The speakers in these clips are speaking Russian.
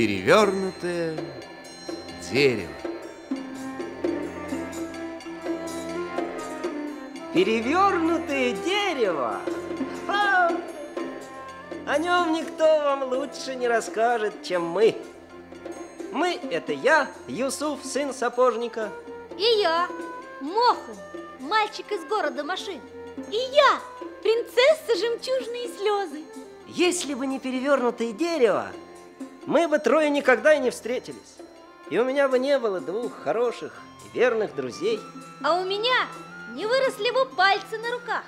перевернутое дерево. Перевернутое дерево? Ха! О нем никто вам лучше не расскажет, чем мы. Мы – это я, Юсуф, сын сапожника. И я, Моху, мальчик из города машин. И я, принцесса жемчужные слезы. Если бы не перевернутое дерево, мы бы трое никогда и не встретились. И у меня бы не было двух хороших и верных друзей. А у меня не выросли бы пальцы на руках.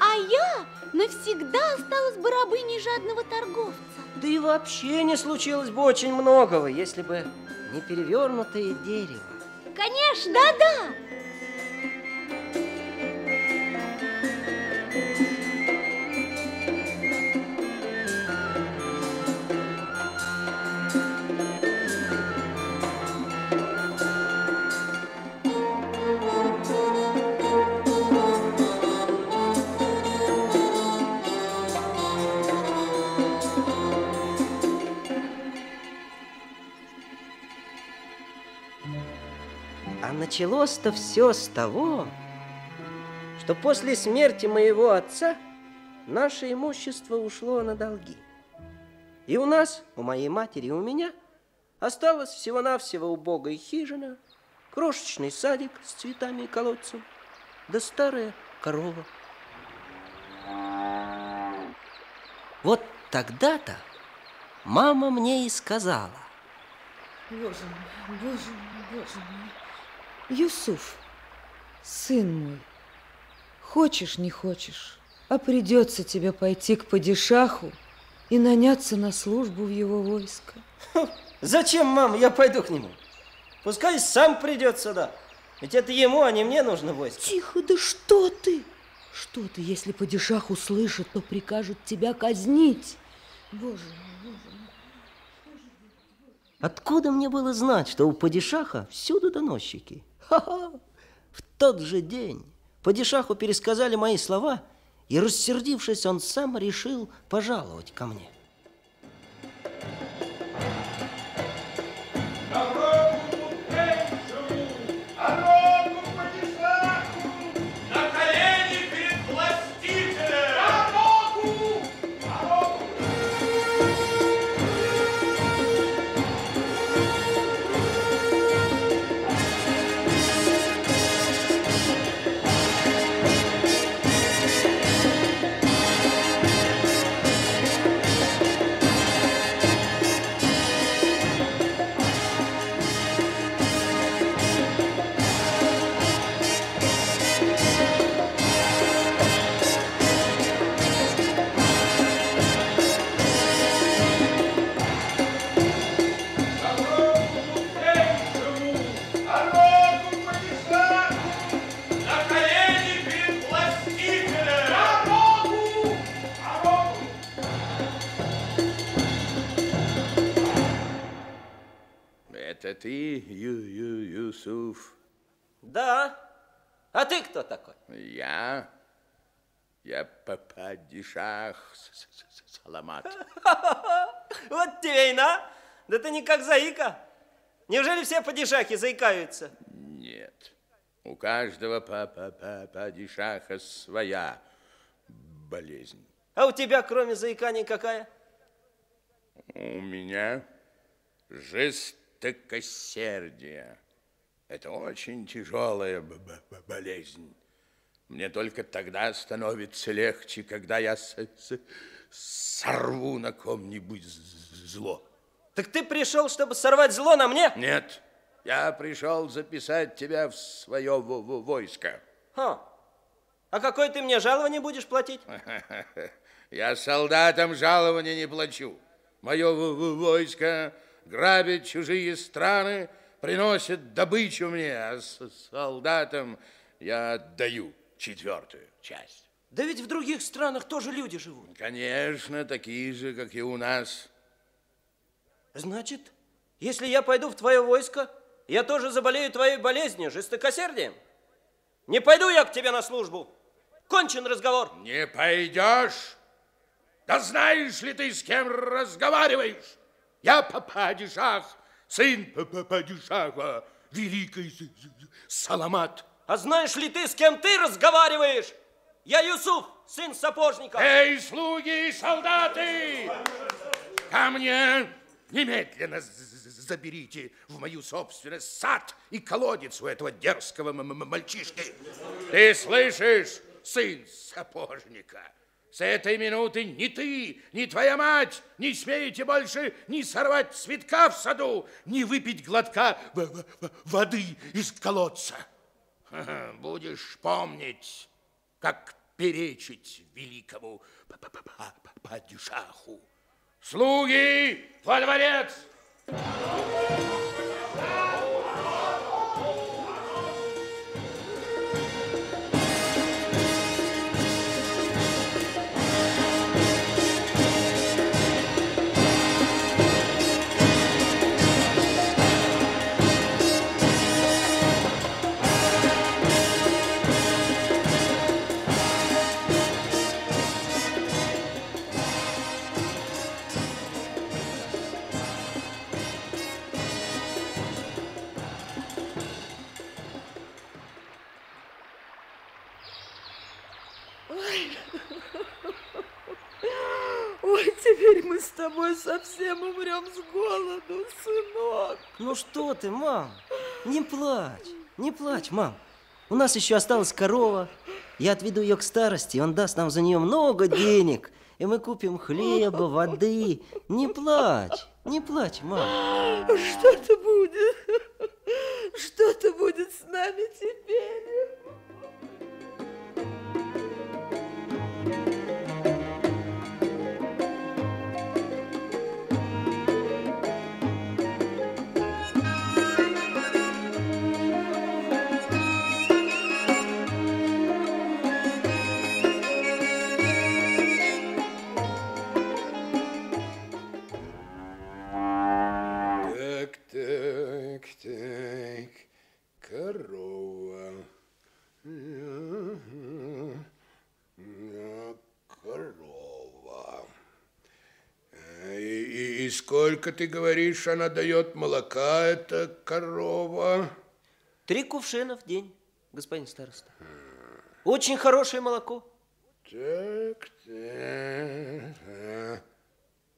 А я навсегда осталась бы рабыней жадного торговца. Да и вообще не случилось бы очень многого, если бы не перевернутое дерево. Конечно, да-да. А началось-то все с того, что после смерти моего отца наше имущество ушло на долги. И у нас, у моей матери и у меня, осталась всего-навсего убогая хижина, крошечный садик с цветами и колодцем, да старая корова. Вот тогда-то мама мне и сказала, Боже мой, боже мой, боже мой. Юсуф, сын мой, хочешь, не хочешь, а придется тебе пойти к падишаху и наняться на службу в его войско. Зачем, мам, я пойду к нему? Пускай сам придет сюда. Ведь это ему, а не мне нужно войско. Тихо, да что ты? Что ты, если падишах услышит, то прикажет тебя казнить. Боже мой, боже мой. Откуда мне было знать, что у падишаха всюду доносчики? Ха-ха! В тот же день падишаху пересказали мои слова, и, рассердившись, он сам решил пожаловать ко мне. Саламат. Вот тебе и на! Да ты не как заика. Неужели все падишахи заикаются? Нет. У каждого папа Пападишаха своя болезнь. А у тебя, кроме заикания, какая? У меня жестокосердие. Это очень тяжелая болезнь. Мне только тогда становится легче, когда я с- с- сорву на ком-нибудь зло. Так ты пришел, чтобы сорвать зло на мне? Нет, я пришел записать тебя в свое во- во- войско. Ха. А какое ты мне жалование будешь платить? Я солдатам жалования не плачу. Мое войско грабит чужие страны, приносит добычу мне, а солдатам я отдаю четвертую часть. Да ведь в других странах тоже люди живут. Конечно, такие же, как и у нас. Значит, если я пойду в твое войско, я тоже заболею твоей болезнью, жестокосердием? Не пойду я к тебе на службу. Кончен разговор. Не пойдешь? Да знаешь ли ты, с кем разговариваешь? Я па- падишах, сын па- па- падишаха, великий Саламат. А знаешь ли ты, с кем ты разговариваешь? Я Юсуф, сын сапожника. Эй, слуги и солдаты! Ко мне немедленно заберите в мою собственность сад и колодец у этого дерзкого мальчишки. Ты слышишь, сын сапожника? С этой минуты ни ты, ни твоя мать не смеете больше ни сорвать цветка в саду, ни выпить глотка воды из колодца. Будешь помнить, как перечить великому падишаху. Слуги во дворец! Теперь мы с тобой совсем умрем с голоду, сынок. Ну что ты, мам? Не плачь, не плачь, мам. У нас еще осталась корова. Я отведу ее к старости, он даст нам за нее много денег. И мы купим хлеба, воды. Не плачь, не плачь, мам. Что-то будет. Что-то будет с нами теперь. Сколько, ты говоришь, она дает молока, эта корова? Три кувшина в день, господин староста. Очень хорошее молоко. Так, так. а,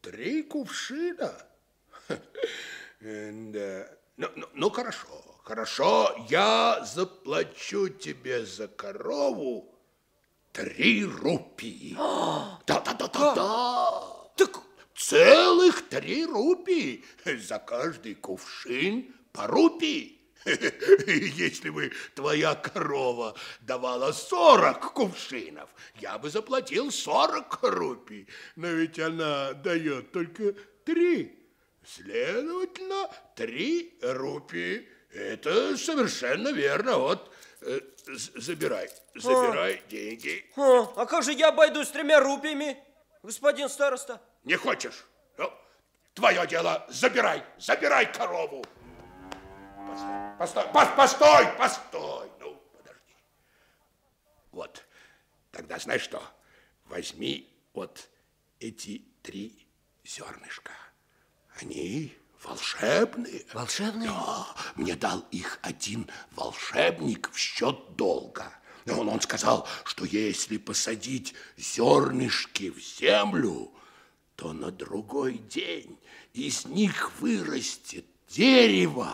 Три кувшина? Э, Да. Ну, ну, ну, хорошо, хорошо. Я заплачу тебе за корову три рупии. Да, да, да, да, да. Так целых три рупии. За каждый кувшин по рупии. Если бы твоя корова давала 40 кувшинов, я бы заплатил 40 рупий. Но ведь она дает только три. Следовательно, три рупии. Это совершенно верно. Вот, э, забирай, забирай деньги. А, а как же я обойдусь с тремя рупиями, господин староста? Не хочешь? Ну, твое дело, забирай, забирай корову. Постой, постой, пос- постой, постой. Ну, подожди. Вот, тогда знаешь что? Возьми вот эти три зернышка. Они волшебные. Волшебные? Да, мне дал их один волшебник в счет долга. Он, он сказал, что если посадить зернышки в землю, то на другой день из них вырастет дерево,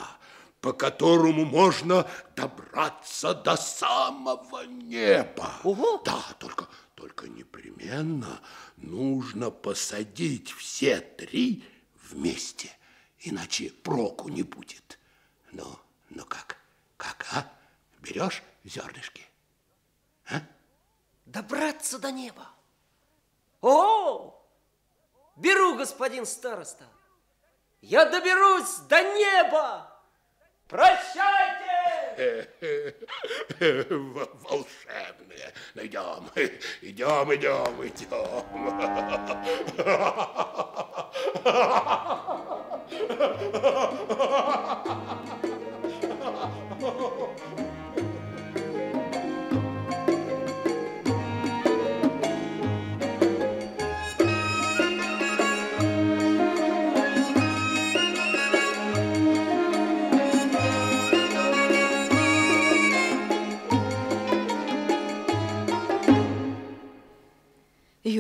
по которому можно добраться до самого неба. Ого! Да, только, только непременно нужно посадить все три вместе, иначе проку не будет. Ну, ну как, как, а? Берешь зернышки? Добраться до неба. О, господин староста. Я доберусь до неба. Прощайте! Волшебные. Ну, идем, идем, идем, идем.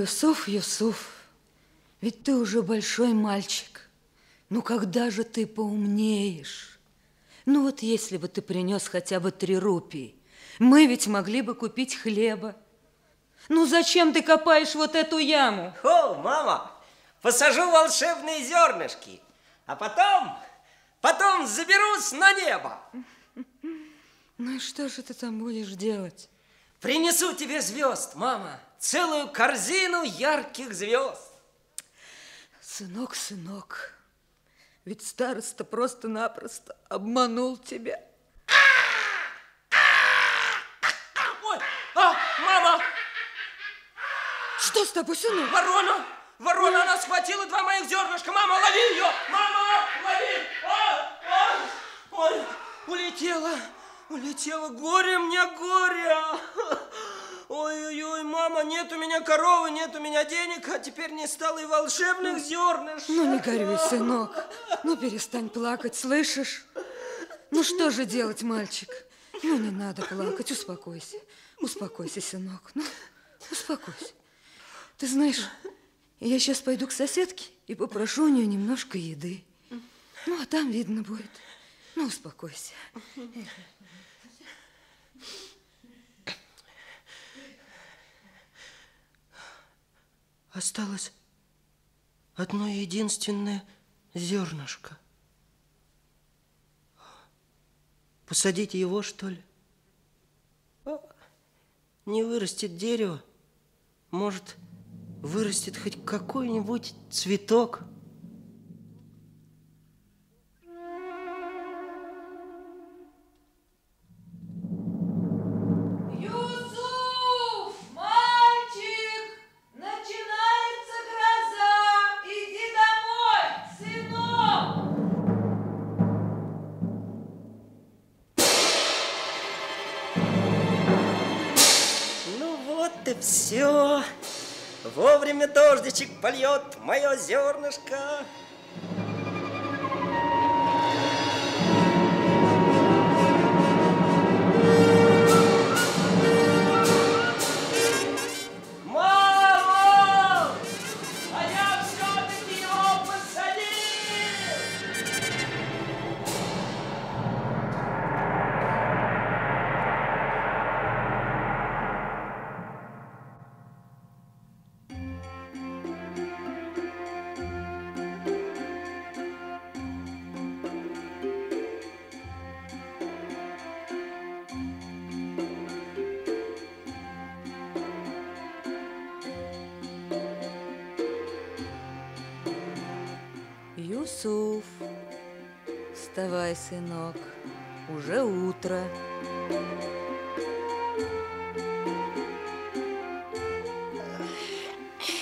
Юсуф, Юсуф, ведь ты уже большой мальчик. Ну, когда же ты поумнеешь? Ну, вот если бы ты принес хотя бы три рупии, мы ведь могли бы купить хлеба. Ну, зачем ты копаешь вот эту яму? О, мама, посажу волшебные зернышки, а потом, потом заберусь на небо. Ну и что же ты там будешь делать? Принесу тебе звезд, мама, целую корзину ярких звезд. Сынок, сынок, ведь староста просто-напросто обманул тебя. Ой, а, мама, Что с тобой, сынок? ворона, ворона, она схватила два моих зернышка. Мама, лови ее, мама, лови. А, ой, улетела, улетела, горе мне, горе. Ой-ой-ой, мама, нет у меня коровы, нет у меня денег, а теперь не стало и волшебных зернышек. Ну, не горюй, сынок. Ну, перестань плакать, слышишь? Ну, что же делать, мальчик? Ну, не надо плакать, успокойся. Успокойся, сынок. Ну, успокойся. Ты знаешь, я сейчас пойду к соседке и попрошу у нее немножко еды. Ну, а там видно будет. Ну, успокойся. Осталось одно единственное зернышко. Посадить его, что ли? Не вырастет дерево. Может, вырастет хоть какой-нибудь цветок. Вовремя дождичек польет мое зернышко. Сынок, уже утро.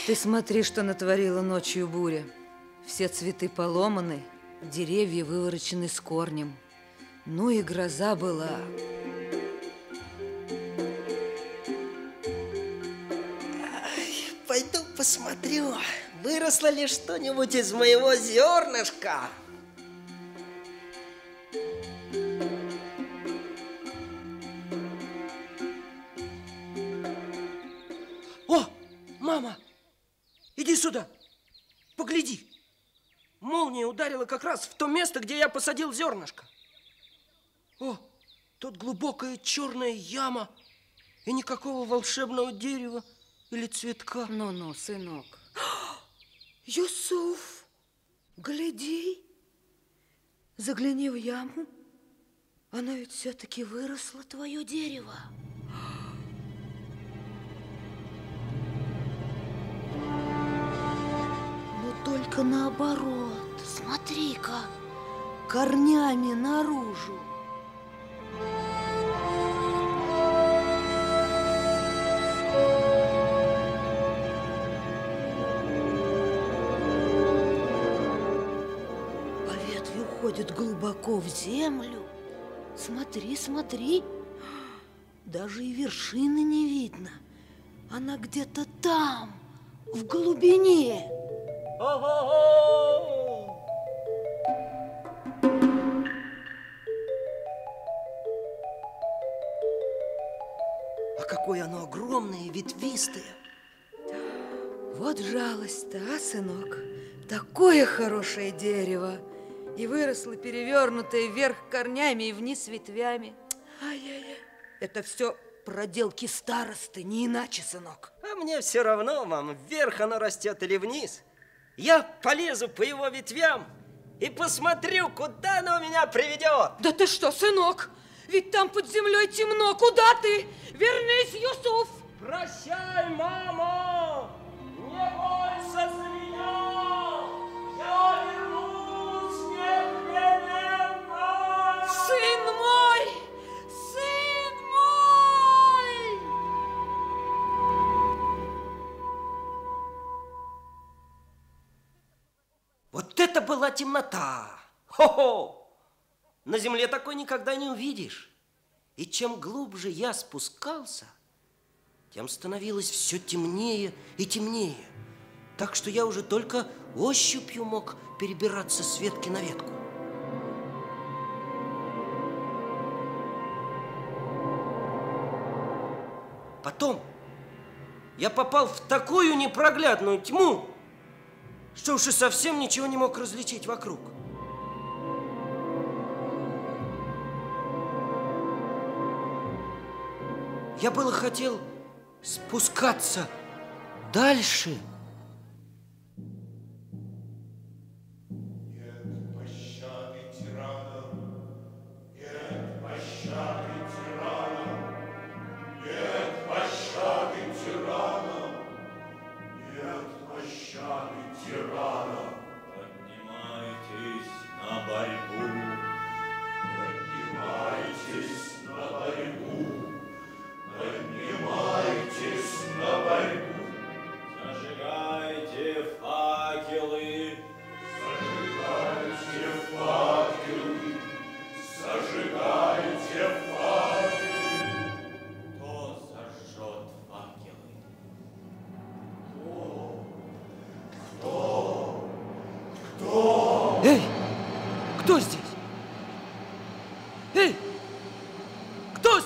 Ты смотри, что натворила ночью буря. Все цветы поломаны, деревья выворочены с корнем. Ну и гроза была. Пойду посмотрю, выросло ли что-нибудь из моего зернышка. Сюда, погляди. Молния ударила как раз в то место, где я посадил зернышко. О, тут глубокая черная яма и никакого волшебного дерева или цветка. Ну-ну, сынок. Юсуф, гляди, загляни в яму. Оно ведь все-таки выросло, твое дерево. Только наоборот. Смотри-ка, корнями наружу. А ветви уходят глубоко в землю. Смотри, смотри. Даже и вершины не видно. Она где-то там, в глубине. А какое оно огромное и ветвистое. Вот жалость-то, а, сынок? Такое хорошее дерево. И выросло перевернутое вверх корнями и вниз ветвями. Ай-яй-яй. Это все проделки старосты, не иначе, сынок. А мне все равно, мам, вверх оно растет или вниз. Я полезу по его ветвям и посмотрю, куда оно меня приведет. Да ты что, сынок? Ведь там под землей темно. Куда ты? Вернись, Юсуф! Прощай, мама! Была темнота! Хо-хо! На земле такой никогда не увидишь. И чем глубже я спускался, тем становилось все темнее и темнее. Так что я уже только ощупью мог перебираться с ветки на ветку. Потом я попал в такую непроглядную тьму, что уж и совсем ничего не мог различить вокруг. Я было хотел спускаться дальше.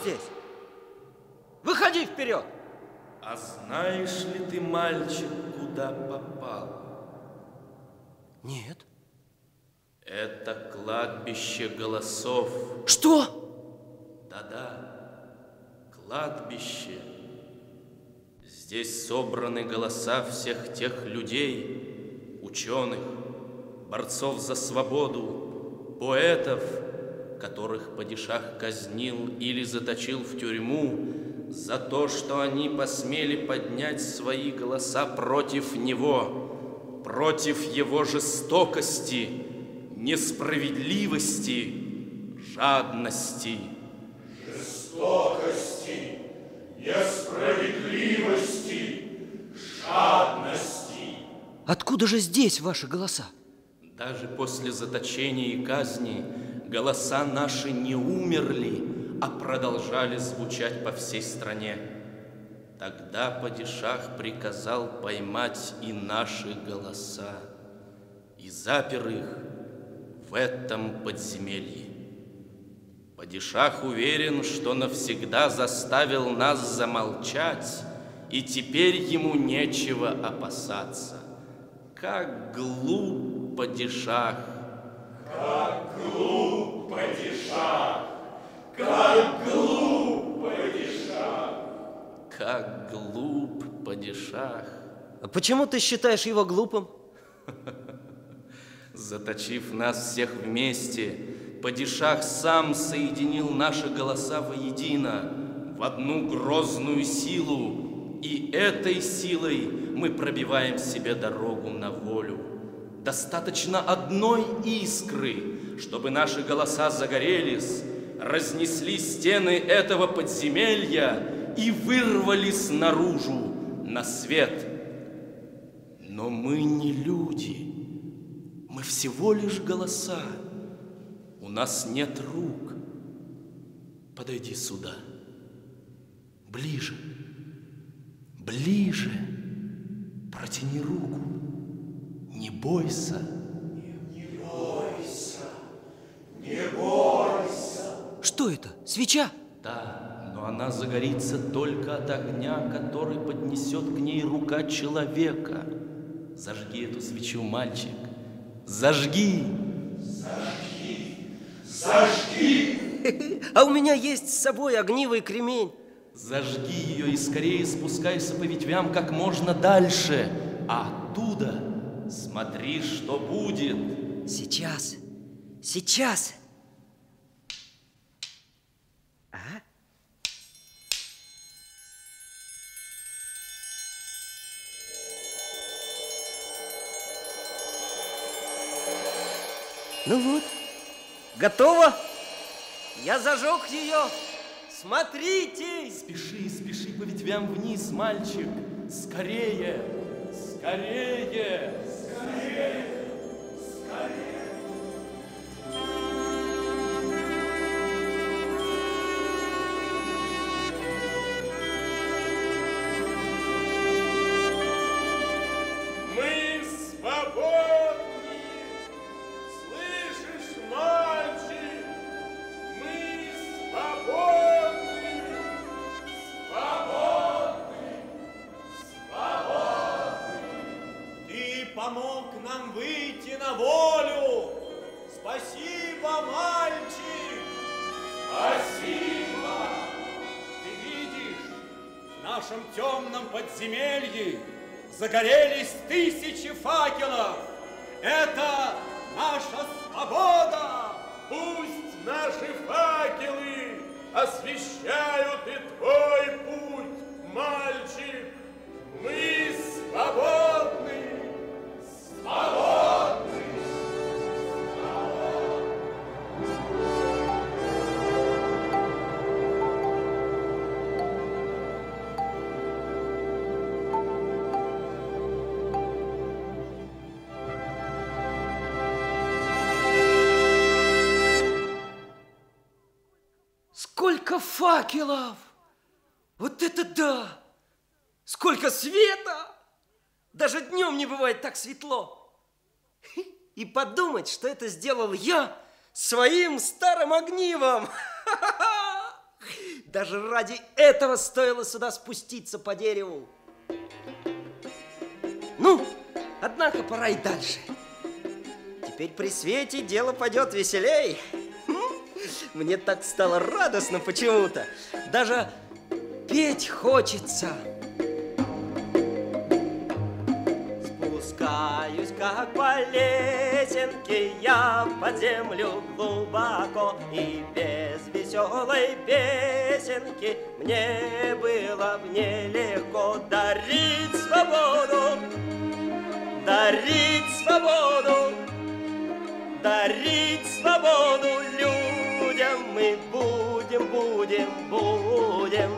Здесь? Выходи вперед! А знаешь ли ты, мальчик, куда попал? Нет. Это кладбище голосов. Что? Да-да, кладбище. Здесь собраны голоса всех тех людей, ученых, борцов за свободу, поэтов, которых падишах казнил или заточил в тюрьму за то, что они посмели поднять свои голоса против него, против его жестокости, несправедливости, жадности. жестокости, несправедливости, жадности. Откуда же здесь ваши голоса? Даже после заточения и казни голоса наши не умерли, а продолжали звучать по всей стране. Тогда падишах приказал поймать и наши голоса и запер их в этом подземелье. Падишах уверен, что навсегда заставил нас замолчать, и теперь ему нечего опасаться. Как глуп падишах! Как глуп падишах! А почему ты считаешь его глупым? Заточив нас всех вместе, Падишах сам соединил наши голоса воедино, в одну грозную силу, и этой силой мы пробиваем себе дорогу на волю. Достаточно одной искры, чтобы наши голоса загорелись, разнесли стены этого подземелья и вырвались наружу, на свет. Но мы не люди, мы всего лишь голоса. У нас нет рук. Подойди сюда. Ближе. Ближе. Протяни руку. Не бойся. Что это? Свеча? Да, но она загорится только от огня, который поднесет к ней рука человека. Зажги эту свечу, мальчик. Зажги! А у меня есть с собой огнивый кремень. Зажги ее и скорее спускайся по ветвям как можно дальше. А оттуда смотри, что будет. Сейчас, сейчас. А? Ну вот, готово. Я зажег ее. Смотрите. Спеши, спеши по ветвям вниз, мальчик. Скорее, скорее. Мы темном подземелье загорелись тысячи факелов. Это наша свобода. Пусть наши факелы освещают и твой путь, мальчик! Мы свободны! Факелов! Вот это да! Сколько света! Даже днем не бывает так светло. И подумать, что это сделал я своим старым огнивом. Даже ради этого стоило сюда спуститься по дереву. Ну, однако пора и дальше. Теперь при свете дело пойдет веселей. Мне так стало радостно почему-то. Даже петь хочется. Спускаюсь, как по лесенке, я под землю глубоко. И без веселой песенки мне было в нелегко дарить свободу, дарить свободу, дарить свободу людям будем, будем, будем.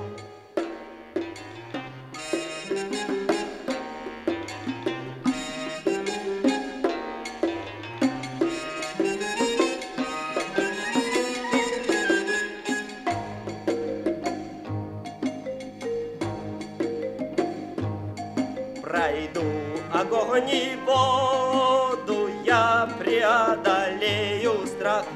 Пройду огонь и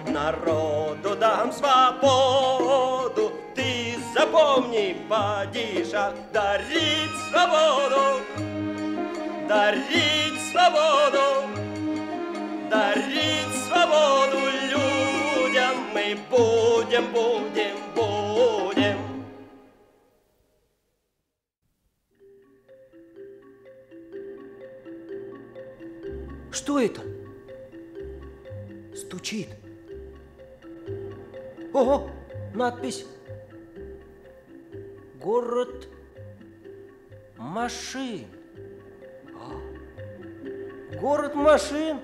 народу дам свободу. Ты запомни, падишах, дарить свободу, дарить свободу, дарить свободу людям мы будем, будем, будем. Что это? Стучит. Ого, надпись. Город машин. Город машин.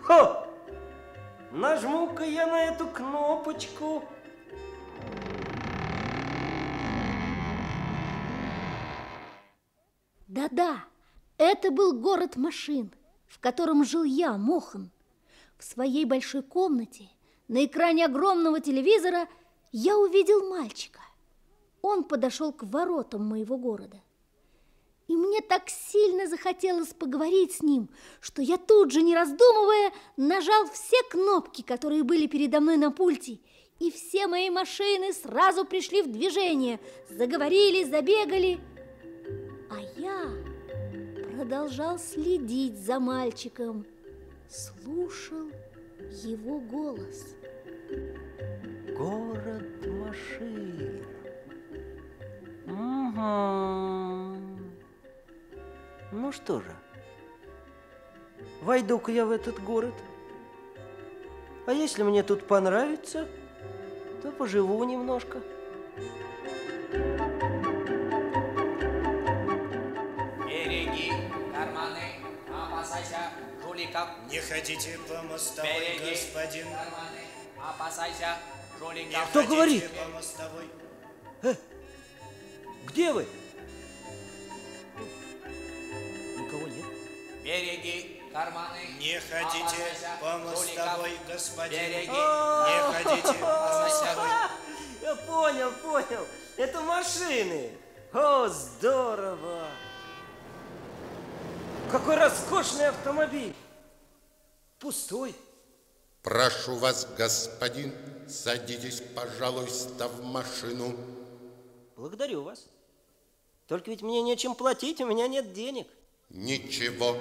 Ха! Нажму-ка я на эту кнопочку. Да-да, это был город машин, в котором жил я, Мохан. В своей большой комнате на экране огромного телевизора я увидел мальчика. Он подошел к воротам моего города. И мне так сильно захотелось поговорить с ним, что я тут же, не раздумывая, нажал все кнопки, которые были передо мной на пульте, и все мои машины сразу пришли в движение, заговорили, забегали. А я продолжал следить за мальчиком, слушал его голос. Город машин. Угу. Ну что же, войду-ка я в этот город. А если мне тут понравится, то поживу немножко. Жуликов. Не ходите по мостовой, Береги господин. карманы, опасайся Не жуликов. Кто ходите говорит? по мостовой. Где вы? Никого нет. Береги карманы, Не ходите опасайся по мостовой, жуликов. господин. Береги. Не ходите по мостовой. Я понял, понял. Это машины. О, здорово. Какой роскошный автомобиль. Пустой. Прошу вас, господин, садитесь, пожалуйста, в машину. Благодарю вас. Только ведь мне нечем платить, у меня нет денег. Ничего,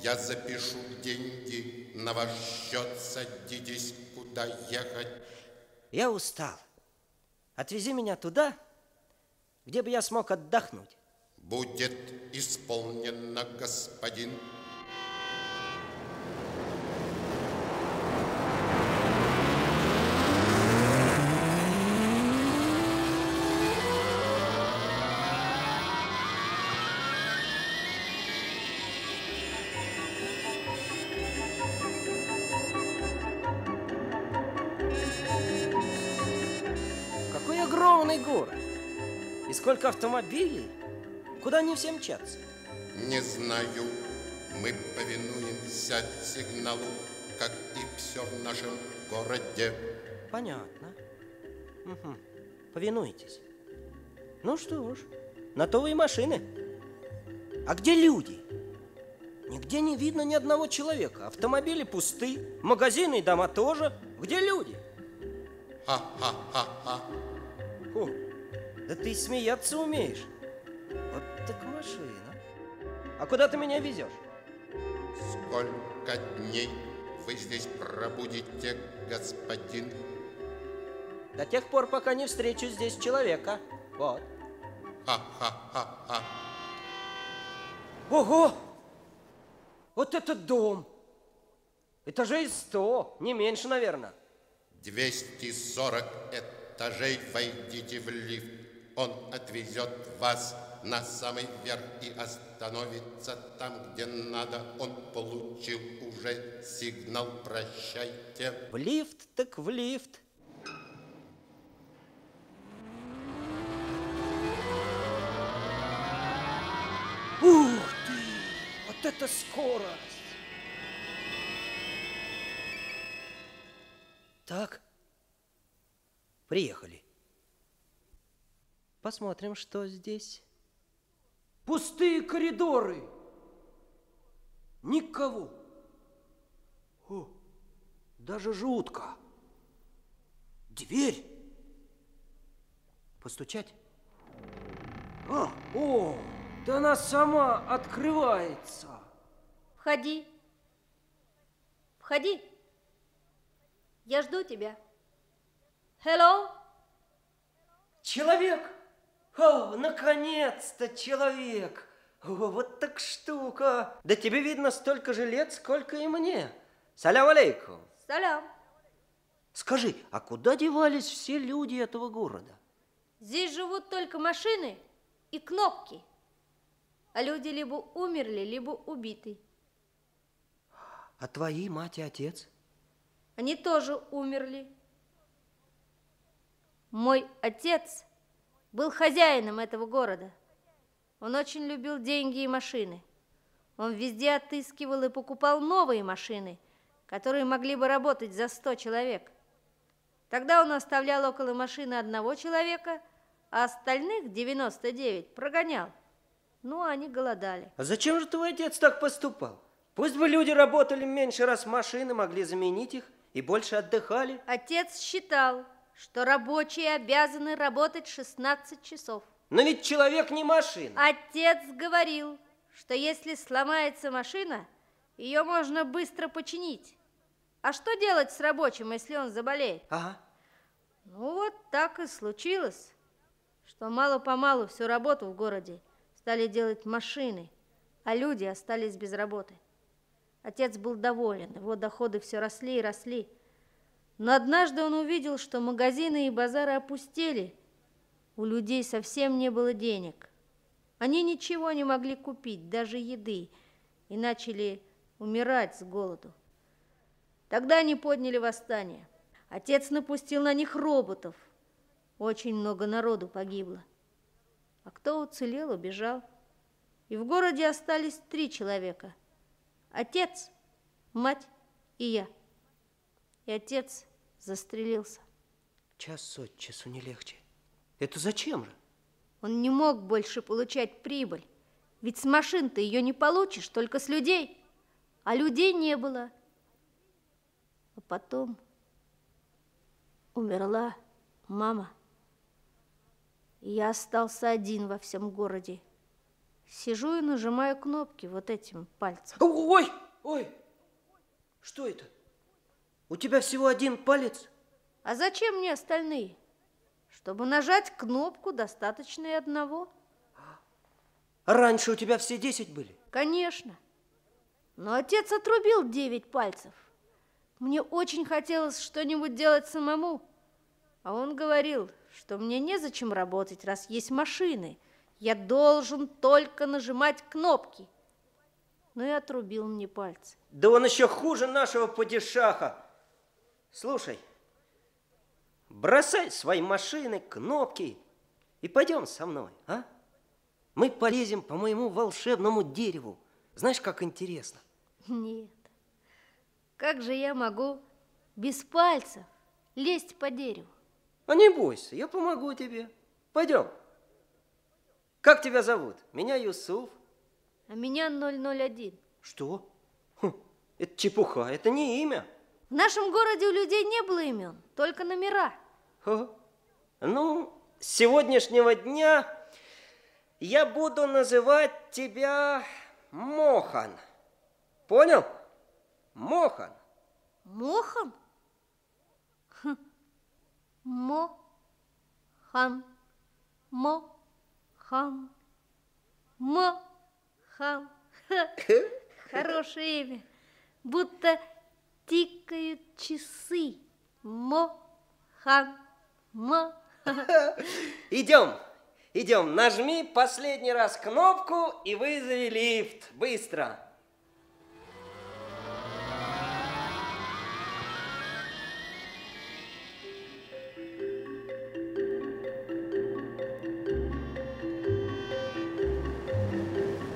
я запишу деньги на ваш счет. Садитесь, куда ехать. Я устал. Отвези меня туда, где бы я смог отдохнуть. Будет исполнено, господин. Огромный город. И сколько автомобилей. Куда они все мчатся? Не знаю, мы повинуемся сигналу, как и все в нашем городе. Понятно. Мгм. Повинуетесь. Ну что ж, на то вы и машины. А где люди? Нигде не видно ни одного человека. Автомобили пусты, магазины и дома тоже. Где люди? Ха-ха-ха-ха. О, да ты смеяться умеешь. Вот так машина. А куда ты меня везешь? Сколько дней вы здесь пробудете, господин? До тех пор, пока не встречу здесь человека. Вот. Ха-ха-ха-ха. Ого! Вот этот дом! Этажей сто, не меньше, наверное. 240 этажей войдите в лифт. Он отвезет вас на самый верх и остановится там, где надо. Он получил уже сигнал «Прощайте». В лифт так в лифт. Ух ты! Вот это скорость! Так, приехали. Посмотрим, что здесь. Пустые коридоры. Никого. О, даже жутко. Дверь. Постучать? А, о, да она сама открывается. Входи. Входи. Я жду тебя. Hello? Человек! О, наконец-то человек! О, вот так штука! Да тебе видно столько же лет, сколько и мне. Салям алейкум. Салям. Скажи, а куда девались все люди этого города? Здесь живут только машины и кнопки. А люди либо умерли, либо убиты. А твои мать и отец? Они тоже умерли. Мой отец был хозяином этого города. Он очень любил деньги и машины. Он везде отыскивал и покупал новые машины, которые могли бы работать за 100 человек. Тогда он оставлял около машины одного человека, а остальных 99 прогонял. Ну, они голодали. А зачем же твой отец так поступал? Пусть бы люди работали меньше, раз машины могли заменить их и больше отдыхали. Отец считал, что рабочие обязаны работать 16 часов. Но ведь человек не машина. Отец говорил, что если сломается машина, ее можно быстро починить. А что делать с рабочим, если он заболеет? Ага. Ну вот так и случилось, что мало-помалу всю работу в городе стали делать машины, а люди остались без работы. Отец был доволен, его доходы все росли и росли. Но однажды он увидел, что магазины и базары опустели. У людей совсем не было денег. Они ничего не могли купить, даже еды, и начали умирать с голоду. Тогда они подняли восстание. Отец напустил на них роботов. Очень много народу погибло. А кто уцелел, убежал. И в городе остались три человека. Отец, мать и я. И отец застрелился. Час от часу не легче. Это зачем же? Он не мог больше получать прибыль. Ведь с машин ты ее не получишь, только с людей. А людей не было. А потом умерла мама. И я остался один во всем городе. Сижу и нажимаю кнопки вот этим пальцем. Ой, ой, что это? У тебя всего один палец? А зачем мне остальные? Чтобы нажать кнопку, достаточно и одного. А раньше у тебя все десять были? Конечно. Но отец отрубил девять пальцев. Мне очень хотелось что-нибудь делать самому. А он говорил, что мне незачем работать, раз есть машины. Я должен только нажимать кнопки. Ну и отрубил мне пальцы. Да он еще хуже нашего падишаха. Слушай, бросай свои машины, кнопки и пойдем со мной, а? Мы полезем по моему волшебному дереву. Знаешь, как интересно? Нет. Как же я могу без пальцев лезть по дереву? А не бойся, я помогу тебе. Пойдем. Как тебя зовут? Меня Юсуф. А меня 001. Что? Хм, это чепуха, это не имя. В нашем городе у людей не было имен, только номера. Ха. Ну, с сегодняшнего дня я буду называть тебя Мохан. Понял? Мохан. Мохан? Хм. Мохан. Мохан. Мохан. Хорошее имя. Будто тикают часы. Мохан. Мо. Идем. Идем, нажми последний раз кнопку и вызови лифт. Быстро.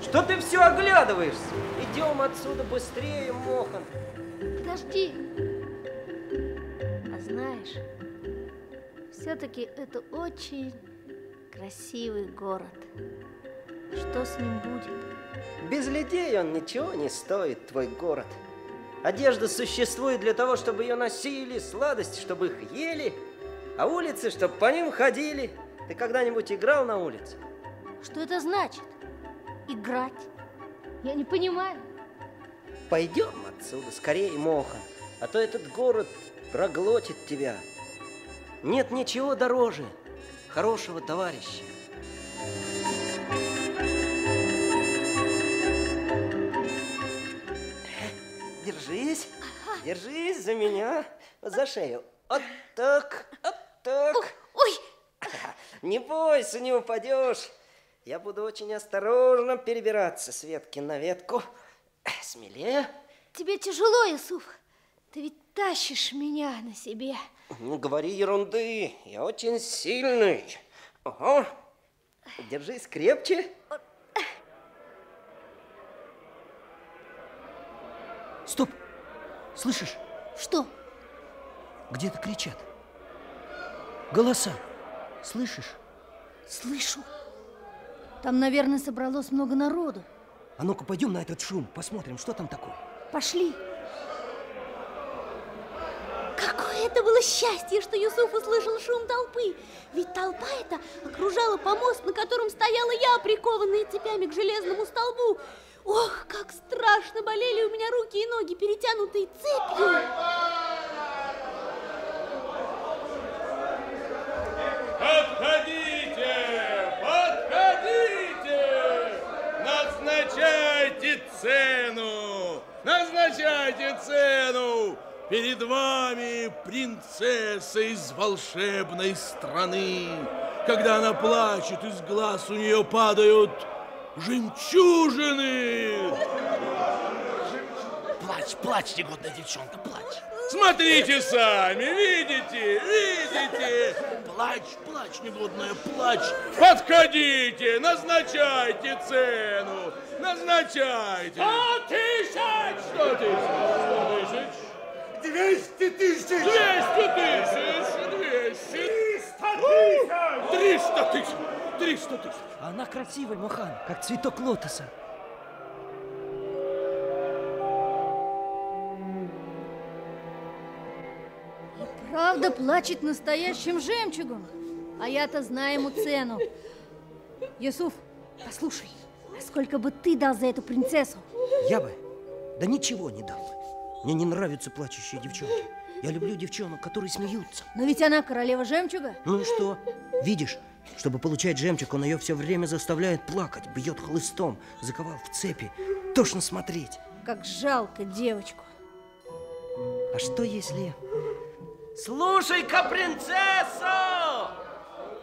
Что ты все оглядываешься? Идем отсюда быстрее, Мохан. Подожди. А знаешь, все-таки это очень красивый город. Что с ним будет? Без людей он ничего не стоит, твой город. Одежда существует для того, чтобы ее носили, сладости, чтобы их ели, а улицы, чтобы по ним ходили. Ты когда-нибудь играл на улице? Что это значит? Играть? Я не понимаю. Пойдем отсюда, скорее, Моха, а то этот город проглотит тебя. Нет ничего дороже хорошего товарища. Держись, держись за меня, за шею. Вот так, вот так. Ой! Не бойся, не упадешь. Я буду очень осторожно перебираться с ветки на ветку. Смелее. Тебе тяжело, Исуф. Ты ведь тащишь меня на себе. Не говори ерунды. Я очень сильный. Ого. Держись крепче. Стоп! Слышишь? Что? Где-то кричат. Голоса. Слышишь? Слышу. Там, наверное, собралось много народу. А ну-ка, пойдем на этот шум, посмотрим, что там такое. Пошли. Какое это было счастье, что Юсуф услышал шум толпы. Ведь толпа эта окружала помост, на котором стояла я, прикованная цепями к железному столбу. Ох, как страшно болели у меня руки и ноги, перетянутые цепью. Назначайте цену! Перед вами принцесса из волшебной страны. Когда она плачет, из глаз у нее падают жемчужины. Плачь, плачь, негодная девчонка, плачь. Смотрите сами, видите, видите. Плачь, плачь, негодная, плачь. Подходите, назначайте цену, назначайте. Сто тысяч! Сто тысяч, сто тысяч. Двести тысяч! Двести тысяч, двести. Триста тысяч! Триста тысяч, триста тысяч. Она красивая, Мохан, как цветок лотоса. Правда плачет настоящим жемчугом. А я-то знаю ему цену. Юсуф, послушай, а сколько бы ты дал за эту принцессу? Я бы, да ничего не дал бы. Мне не нравятся плачущие девчонки. Я люблю девчонок, которые смеются. Но ведь она королева жемчуга. Ну и что? Видишь, чтобы получать жемчуг, он ее все время заставляет плакать, бьет хлыстом, заковал в цепи. Тошно смотреть. Как жалко девочку. А что если... Слушай-ка, принцесса!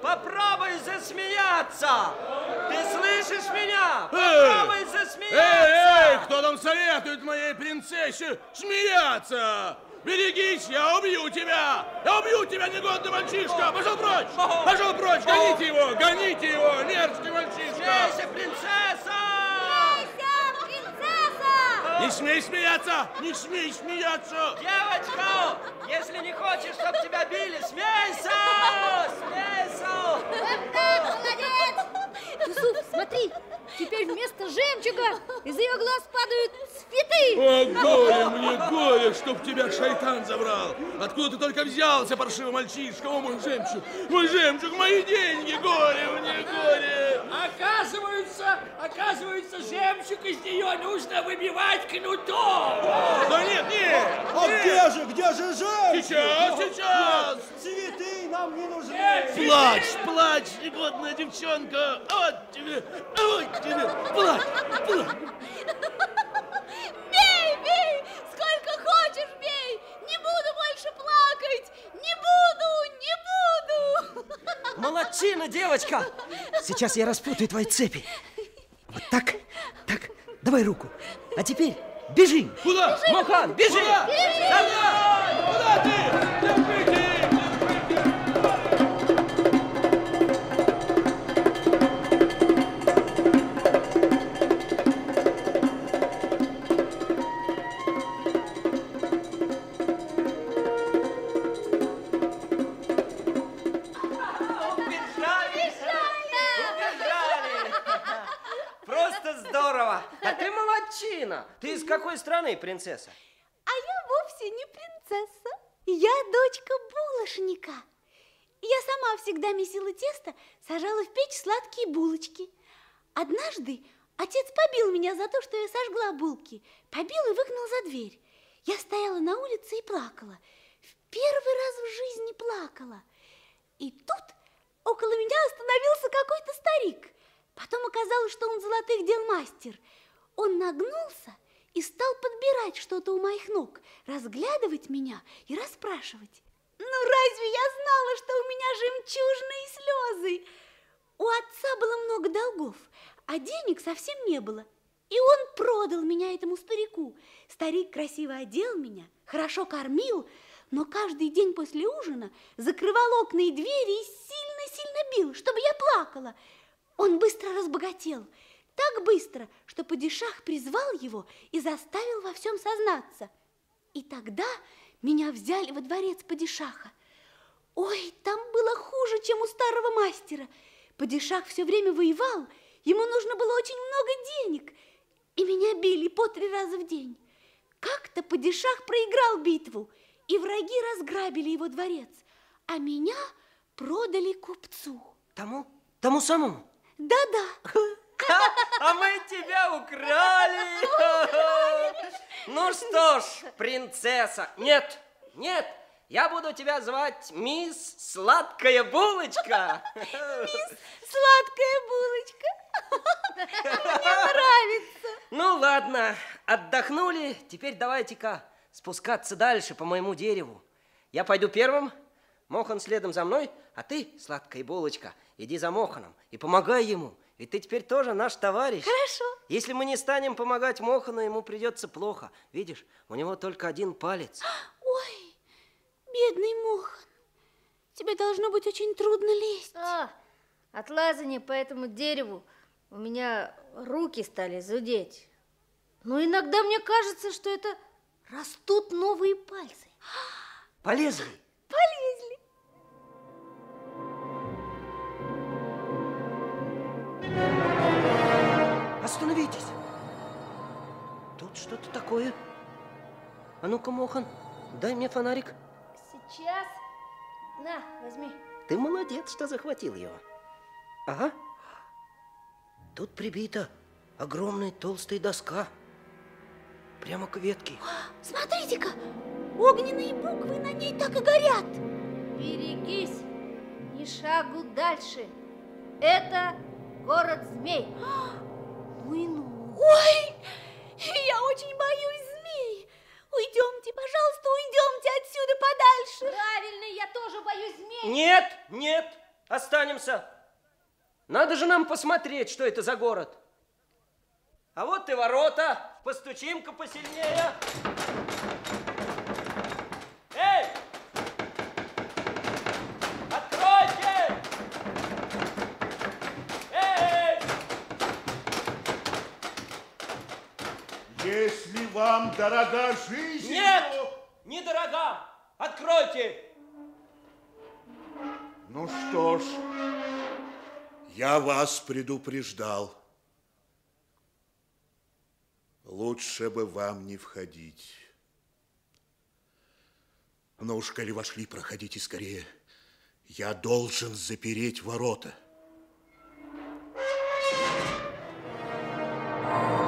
Попробуй засмеяться! Ты слышишь меня? Попробуй засмеяться! Эй, эй, кто там советует моей принцессе смеяться? Берегись, я убью тебя! Я убью тебя, негодный мальчишка! Пошел прочь! Пошел прочь! Гоните его! Гоните его! Мерзкий мальчишка! Смейся, принцесса! Не смей смеяться! Не смей смеяться! Девочка, если не хочешь, чтобы тебя били, смейся! Смейся! Юсуф, смотри, теперь вместо жемчуга из ее глаз падают цветы. О, горе мне, горе, чтоб тебя шайтан забрал! Откуда ты только взялся, паршивый мальчишка? О, мой жемчуг! Мой жемчуг, мои деньги! Горе мне, горе! Оказывается, оказывается, жемчуг из нее нужно выбивать кнутом. Да нет, нет! А нет. где же, где же жемчуг? Сейчас, сейчас! Цветы нам не нужны. Плачь, плачь, негодная девчонка! Вот тебе, вот тебе! Плачь, плачь! Бей, бей, сколько хочешь бей. Не буду больше плакать. Не буду, не буду. Молодчина, девочка! Сейчас я распутаю твои цепи. Вот так, так, давай руку. А теперь бежим. Куда? Мохан, бежи! Куда? Давай! Куда ты? Держите! Принцесса? А я вовсе не принцесса. Я дочка булочника. Я сама всегда месила тесто, сажала в печь сладкие булочки. Однажды отец побил меня за то, что я сожгла булки. Побил и выгнал за дверь. Я стояла на улице и плакала. В первый раз в жизни плакала. И тут около меня остановился какой-то старик. Потом оказалось, что он золотых дел мастер. Он нагнулся и стал подбирать что-то у моих ног, разглядывать меня и расспрашивать. Ну, разве я знала, что у меня жемчужные слезы? У отца было много долгов, а денег совсем не было. И он продал меня этому старику. Старик красиво одел меня, хорошо кормил, но каждый день после ужина закрывал окна и двери и сильно-сильно бил, чтобы я плакала. Он быстро разбогател, так быстро, что падишах призвал его и заставил во всем сознаться. И тогда меня взяли во дворец падишаха. Ой, там было хуже, чем у старого мастера. Падишах все время воевал, ему нужно было очень много денег, и меня били по три раза в день. Как-то падишах проиграл битву, и враги разграбили его дворец, а меня продали купцу. Тому? Тому самому? Да-да. А мы тебя украли! Ну что ж, принцесса, нет, нет, я буду тебя звать мисс Сладкая Булочка. Мисс Сладкая Булочка. Мне нравится. Ну ладно, отдохнули, теперь давайте-ка спускаться дальше по моему дереву. Я пойду первым, Мохан следом за мной, а ты, Сладкая Булочка, иди за Моханом и помогай ему. Ведь ты теперь тоже наш товарищ. Хорошо. Если мы не станем помогать Мохану, ему придется плохо. Видишь, у него только один палец. Ой, бедный Мохан, тебе должно быть очень трудно лезть. А, от лазания по этому дереву у меня руки стали зудеть. Но иногда мне кажется, что это растут новые пальцы. Полезли. Полезли. Остановитесь. Тут что-то такое. А ну-ка, Мохан, дай мне фонарик. Сейчас. На, возьми. Ты молодец, что захватил его. Ага. Тут прибита огромная толстая доска. Прямо к ветке. Смотрите-ка, огненные буквы на ней так и горят. Берегись, ни шагу дальше. Это город змей. Ну и ну. Ой, я очень боюсь змей. Уйдемте, пожалуйста, уйдемте отсюда подальше. Правильно, я тоже боюсь змей. Нет, нет, останемся. Надо же нам посмотреть, что это за город. А вот и ворота. Постучим-ка посильнее. дорога жизнь? Нет, недорога. Откройте. Ну что ж, я вас предупреждал. Лучше бы вам не входить. Ну уж, коли вошли, проходите скорее. Я должен запереть ворота. Thank.